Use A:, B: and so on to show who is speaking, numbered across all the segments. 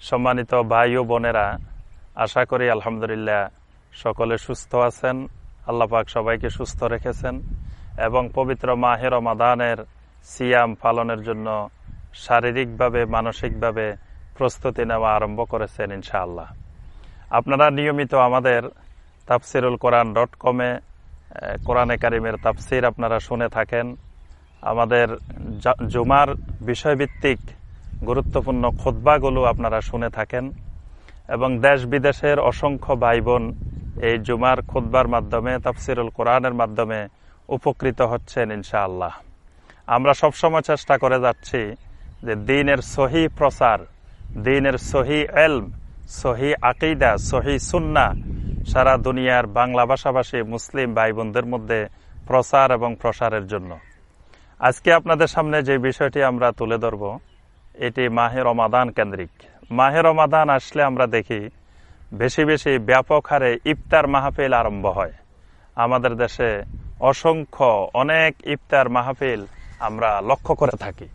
A: সম্মানিত ভাই ও বোনেরা, আশা করি আলহামদুলিল্লাহ সকলে সুস্থ আছেন, আল্লাহ পাক সবাইকে সুস্থ রেখেছেন এবং পবিত্র মাহের মাদানের সিয়াম পালনের জন্য শারীরিকভাবে, মানসিকভাবে প্রস্তুতি নেওয়া আরম্ভ করেছেন ইনশাআল্লাহ। আপনারা নিয়মিত আমাদের তাফসিরুল কোরআন ডট কমে কোরআনে কারিমের তাফসির আপনারা শুনে থাকেন। আমাদের জুমার বিষয়ভিত্তিক গুরুত্বপূর্ণ খোদ্বাগুলো আপনারা শুনে থাকেন এবং দেশ বিদেশের অসংখ্য ভাই বোন এই জুমার খোদ্বার মাধ্যমে, তাফসিরুল কোরআনের মাধ্যমে উপকৃত হচ্ছেন ইনশাআল্লাহ। আমরা সবসময় চেষ্টা করে যাচ্ছি যে দিনের সহি প্রচার দিনের সহি এলম, সহি আকিদা, সহি সুন্না সারা দুনিয়ার বাংলা ভাষাভাষী মুসলিম ভাই বোনদের মধ্যে প্রচার এবং প্রসারের জন্য। আজকে আপনাদের সামনে যে বিষয়টি আমরা তুলে ধরব এটি মাহে রমাদান কেন্দ্রিক। মাহে রমাদান আসলে আমরা দেখি বেশি বেশি ব্যাপক হারে ইফতার মাহফিল আরম্ভ হয়। আমাদের দেশে অসংখ্য অনেক ইফতার মাহফিল আমরা লক্ষ্য করে থাকি।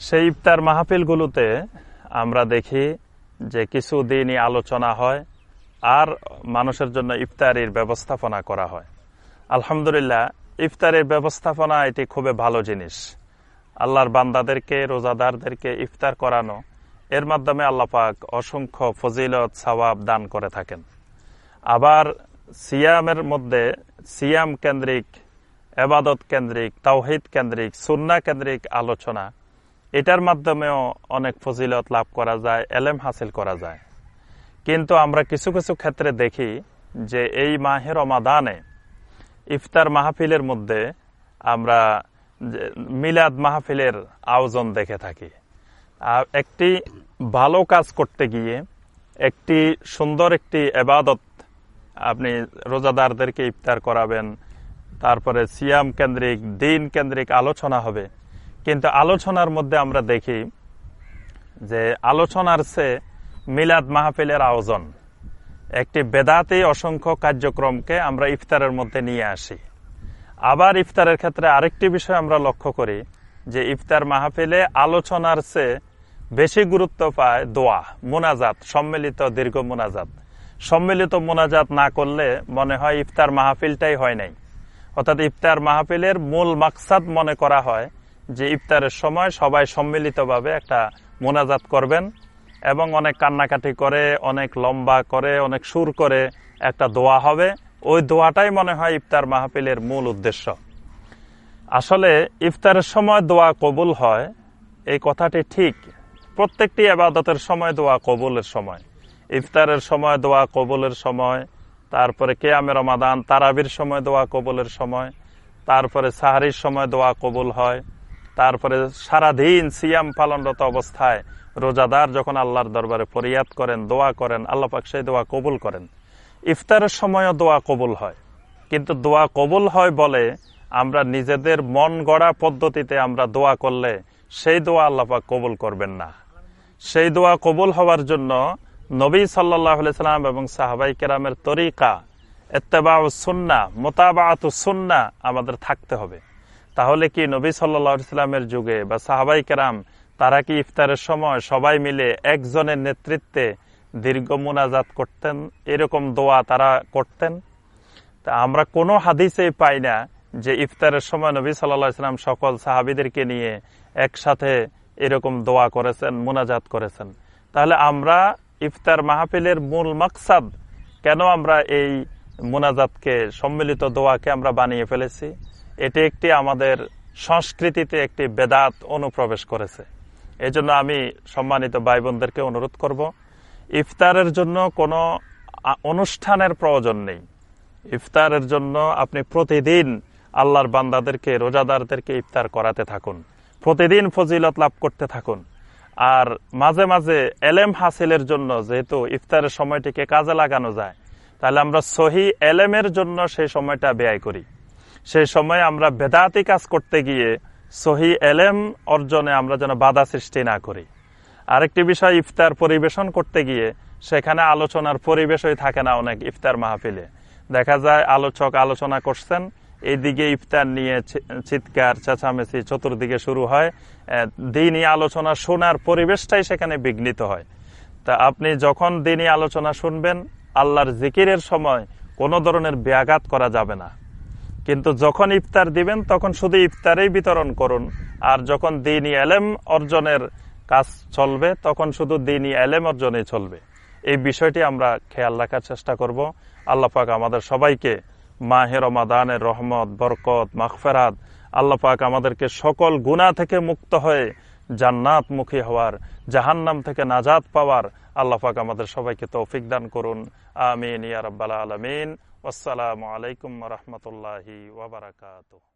A: সেই ইফতার মাহফিলগুলোতে আমরা দেখি যে কিছু দিনই আলোচনা হয় আর মানুষের জন্য ইফতারির ব্যবস্থাপনা করা হয়। আলহামদুলিল্লাহ, ইফতারের ব্যবস্থাপনা এটি খুবই ভালো জিনিস। আল্লাহর বান্দাদেরকে, রোজাদারদেরকে ইফতার করানো, এর মাধ্যমে আল্লাহ পাক অসংখ্য ফজিলত, সওয়াব দান করে থাকেন। আবার সিয়ামের মধ্যে সিয়াম কেন্দ্রিক, এবাদত কেন্দ্রিক, তাওহিদ কেন্দ্রিক সুন্না কেন্দ্রিক আলোচনা, এটার মাধ্যমেও অনেক ফজিলত লাভ করা যায়, এলেম হাসিল করা যায়। কিন্তু আমরা কিছু কিছু ক্ষেত্রে দেখি যে এই মাহের অমাদানে ইফতার মাহফিলের মধ্যে আমরা মিলাদ মাহফিলের আয়োজন দেখে থাকি। আর একটি ভালো কাজ করতে গিয়ে একটি সুন্দর একটি এবাদত আপনি রোজাদারদেরকে ইফতার করাবেন, তারপরে সিয়াম কেন্দ্রিক, দিন কেন্দ্রিক আলোচনা হবে। কিন্তু আলোচনার মধ্যে আমরা দেখি যে আলোচনার সে মিলাদ মাহফিলের আয়োজন। একটি বেদাতে অসংখ্য কার্যক্রমকে আমরা ইফতারের মধ্যে নিয়ে আসি। আবার ইফতারের ক্ষেত্রে আরেকটি বিষয় আমরা লক্ষ্য করি, যে ইফতার মাহফিলে আলোচনার চেয়ে বেশি গুরুত্ব পায় দোয়া, মোনাজাত, সম্মিলিত দীর্ঘ মোনাজাত। সম্মিলিত মোনাজাত না করলে মনে হয় ইফতার মাহফিলটাই হয় নাই। অর্থাৎ ইফতার মাহফিলের মূল মাকসাদ মনে করা হয় যে ইফতারের সময় সবাই সম্মিলিতভাবে একটা মোনাজাত করবেন এবং অনেক কান্নাকাটি করে, অনেক লম্বা করে, অনেক সুর করে একটা দোয়া হবে। ওই দোয়াটাই মনে হয় ইফতার মাহফিলের মূল উদ্দেশ্য। আসলে ইফতারের সময় দোয়া কবুল হয়, এই কথাটি ঠিক প্রত্যেকটি আবাদতের সময় দোয়া কবুলের সময়। ইফতারের সময় দোয়া কবুলের সময়, তারপরে কেয়ামে রমাদান, তারাবির সময় দোয়া কবুলের সময়, তারপরে সাহারির সময় দোয়া কবুল হয়, তারপরে সারাদিন সিয়াম পালনরত অবস্থায় রোজাদার যখন আল্লাহর দরবারে ফরিয়াদ করেন, দোয়া করেন, আল্লাহ পাক সেই দোয়া কবুল করেন। ইফতারের সময়ও দোয়া কবুল হয়। কিন্তু দোয়া কবুল হয় বলে আমরা নিজেদের মন গড়া পদ্ধতিতে আমরা দোয়া করলে সেই দোয়া আল্লাহ পাক কবুল করবেন না। সেই দোয়া কবুল হওয়ার জন্য নবী সাল্লাহ সাল্লাম এবং সাহাবাই কেরামের তরিকা এত্তেবা সুন্না মোতাবাত সুন্না আমাদের থাকতে হবে। তাহলে কি নবী সাল্লাহ সাল্লামের যুগে বা সাহাবাই কেরাম তারা কি ইফতারের সময় সবাই মিলে একজনের নেতৃত্বে দীর্ঘ মোনাজাত করতেন, এরকম দোয়া তারা করতেন। তা আমরা কোনো হাদিসে পাই না যে ইফতারের সময় নবী সাল্লাহ ইসলাম সকল সাহাবিদেরকে নিয়ে একসাথে এরকম দোয়া করেছেন, মোনাজাত করেছেন। তাহলে আমরা ইফতার মাহফিলের মূল মাকসাদ কেন আমরা এই মোনাজাতকে, সম্মিলিত দোয়াকে আমরা বানিয়ে ফেলেছি? এটি একটি আমাদের সংস্কৃতিতে একটি বেদাত অনুপ্রবেশ করেছে। এই জন্য আমি সম্মানিত ভাই বোনদেরকে অনুরোধ করব ইফতারের জন্য কোনো অনুষ্ঠানের প্রয়োজন নেই। ইফতারের জন্য আপনি প্রতিদিন আল্লাহর বান্দাদেরকে, রোজাদারদেরকে ইফতার করাতে থাকুন। প্রতিদিন ফজিলত লাভ করতে থাকুন। আর মাঝে মাঝে এলেম হাসিলের জন্য যেহেতু ইফতারের সময়টিকে কাজে লাগানো যায়, তাহলে আমরা সহি এলেমের জন্য সেই সময়টা ব্যয় করি। সেই সময় আমরা বেদাতি কাজ করতে গিয়ে সহি এলেম অর্জনে আমরা যেন বাধা সৃষ্টি না করি। আরেকটি বিষয়, ইফতার পরিবেশন করতে গিয়ে সেখানে আলোচনার পরিবেশই থাকে না অনেক ইফতার মাহফিলে। দেখা যায় আলোচক আলোচনা করছেন এইদিকে ইফতার নিয়ে চিৎকার, চেঁচামেচি চতুর্দিকে শুরু হয় দিনই আলোচনা শোনার পরিবেশটাই সেখানে বিঘ্নিত হয়। তা আপনি যখন দিনই আলোচনা শুনবেন, আল্লাহর জিকিরের সময় কোনো ধরনের ব্যাঘাত করা যাবে না। কিন্তু যখন ইফতার দিবেন, তখন শুধু ইফতারেই বিতরণ করুন, আর যখন দিনই এলেম অর্জনের কাজ চলবে, তখন শুধু দিনই এলেম অর্জনে চলবে। এই বিষয়টি আমরা খেয়াল রাখার চেষ্টা করব। আল্লাহ পাক আমাদের সবাইকে মাহের রমাদানের রহমত, বরকত মাখফেরাত আল্লাহ পাক আমাদেরকে সকল গুণা থেকে মুক্ত হয়ে জান্নাত মুখী হওয়ার, জাহান্নাম থেকে নাজাত পাওয়ার আল্লাহ পাক আমাদের সবাইকে তৌফিক দান করুন। আমিন ইয়া রাব্বাল আলামিন। আসসালামু আলাইকুম রহমতুল্লাহি ওয়াবারাকাতুহ